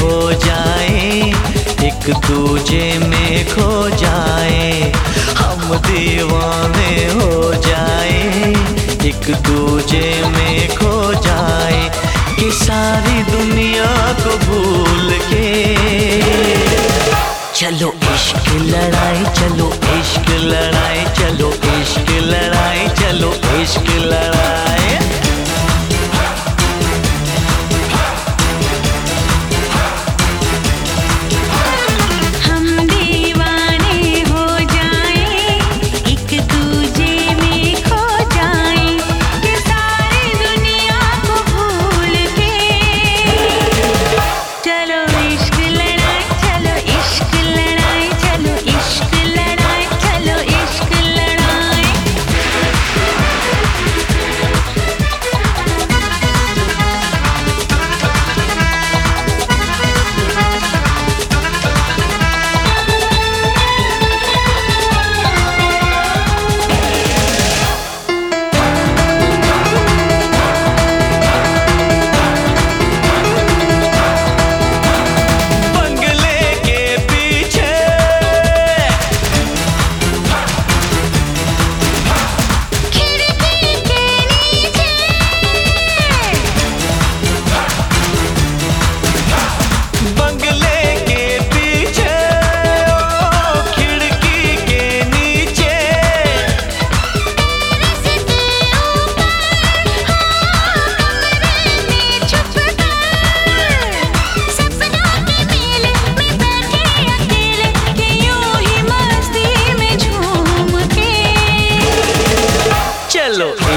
हो जाए, एक दूजे में खो जाए, हम दीवाने हो जाए, एक दूजे में खो जाए, कि सारी दुनिया को भूल के। चलो इश्क लड़ाई, चलो इश्क लड़ाई, चलो cielo.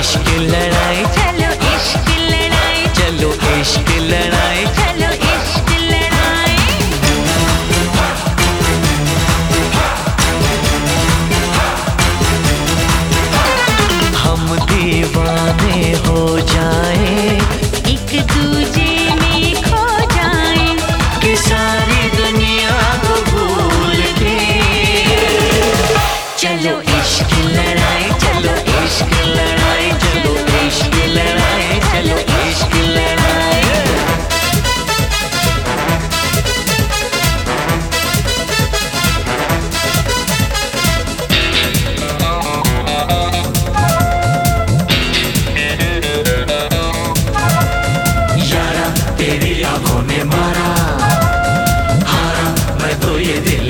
इश्क लड़ाई चलो इश्क लड़ाई चलो इश्क लड़ाई।